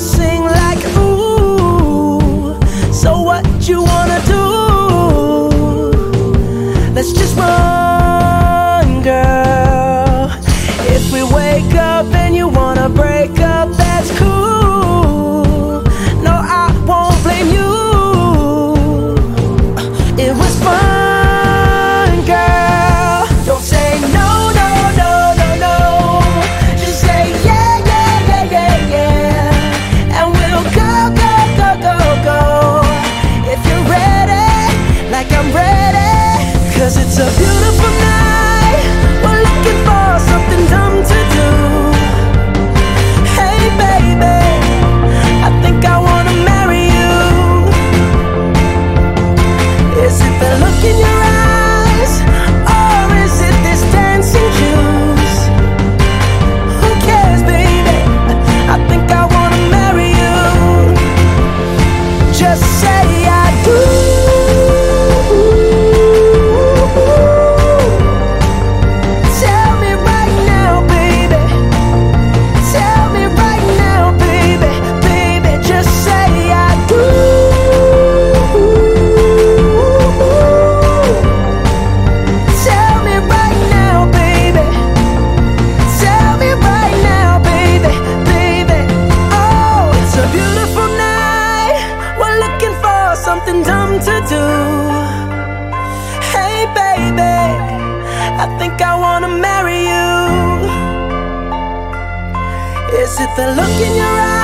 sing like a beautiful. something dumb to do. Hey, baby, I think I wanna marry you. Is it the look in your eyes?